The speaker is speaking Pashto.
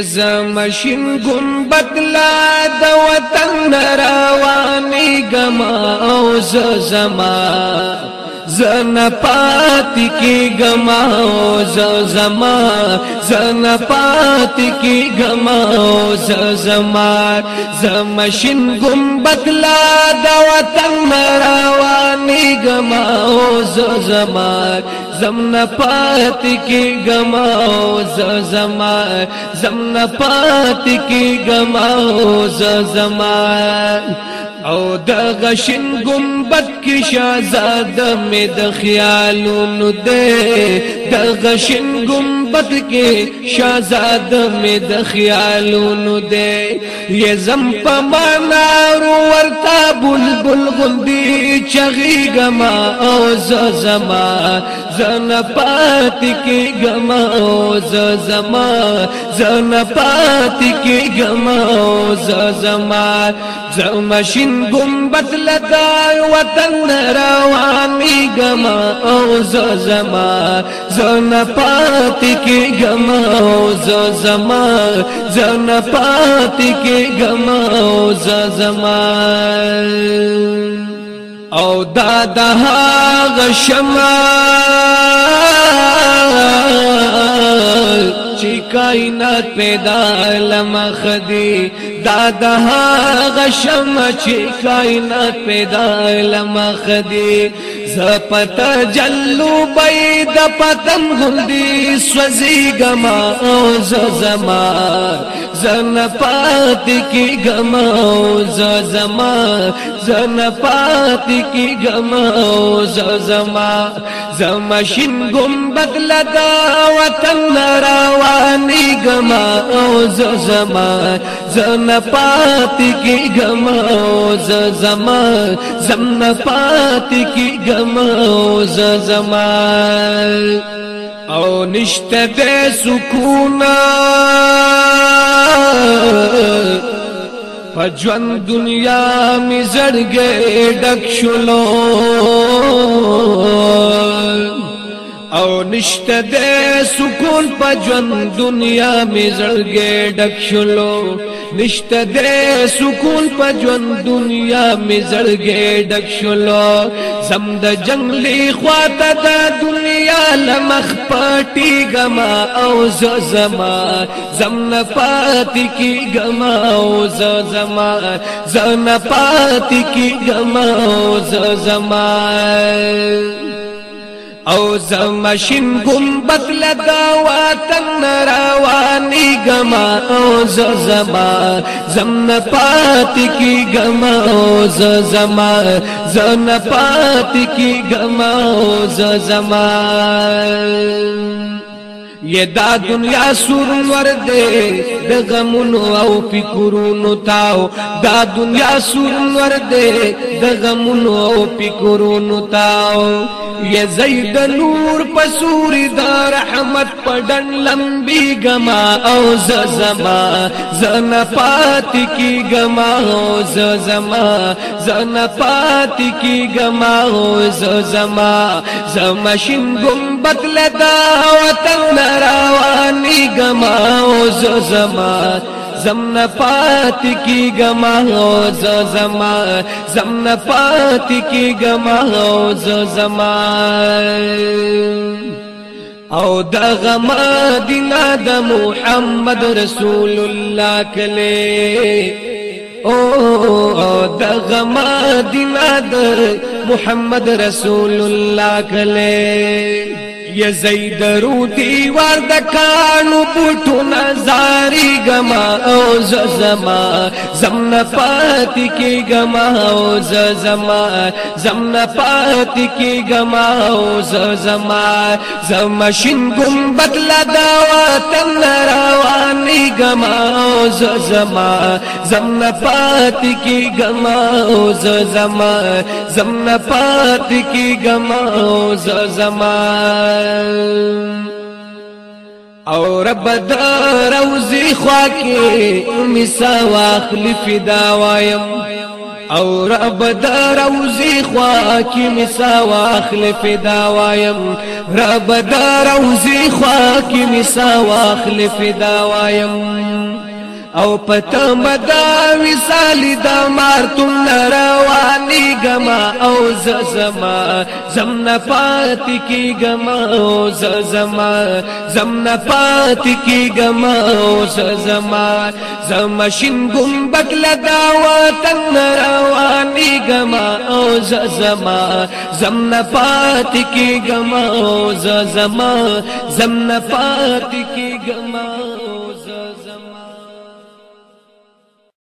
زمشین گنبد لا د وطن رواني گما او زما زن پات کی گما او زما زن پات کی گما او زما زمشین گنبد لا د وطن رواني گما او زما زمنا پات کی گما ز زما زمنا پات کی گما ز زما او د غشن گنبد کی شازاد می د خیالونو دے د غشن گنبد کی شازاد می د خیالونو دے یہ زم پمانا رو ورتا بلبل غندی چغی گما او ز زما زنا پات کی گما ز زما زنا پات کی گما ز زما زما شین گمبت لتا وطن رواني گما ز زما زنا پات کی گما ز زما زنا پات کی گما ز زما او دا د هغه شمع چې کائنات پیدا لم خدي دا د هغه شمع چې کائنات پیدا لم خدي زپت جلو بيد پتم غندي سوزي گما او زما زن پات کی گماو زما زن پات کی گماو زما زما شین گمبد لگا وطن روانی گماو زما زن پات کی گماو زما زن پات کی گماو زما او نشته سکونا جن دنیا می میں ڈک شلو او نشت دے سکون پجون دنیا می مزر ڈک شلو نشته دې سکون په ژوند دنیا می زړګې ډک شلو زم د جنگلي خواته د دنیا لمخ پټي غما او ز زما زم نه پاتې کی غما او ز زما زم نه پاتې کی غما او ز زما او زمشین گمبت لدا وطن روانی گما او زما زم نپات کی گما او زما زم نپات کی گما او زما یدا دنیا سرور دے د غمونو او فکرونو تاو دا دنیا سرور دے د غمونو او فکرونو تاو یا زید نور پسور دا رحمت پډن لمبي غما او ز زما زنا پات کی غما او ز زما زنا پات کی غما او ز زما زما شین ګم بدل دا وطن او زو زما زم نپات کی گما زم نپات کی گما زما او دا غما دینا دا محمد رسول اللہ کلے او دا غما دینا دا محمد رسول اللہ کلے یزید رو دیوار د کانو پټو نظاری گما او زما زم نه پات کی گما او زما زم نه پات کی گما او زما زم شین گم بدلا دا وطن رواني گما او زما زم نه پات کی گما او زما زم نه پات کی گما او زما او رب دا روزی خواکی میسا واخلی فدا وایم او رب دا روزی خواکی میسا واخلی فدا وایم رب دا روزی خواکی میسا واخلی فدا وایم او پته مدا وسال د مارتون رواني غما او زما زم نه پات کی غما او زما زم نه پات کی غما او زما زم شین ګم بکلا دا وطن رواني غما او زما زم نه پات کی غما او زما زم نه پات کی غما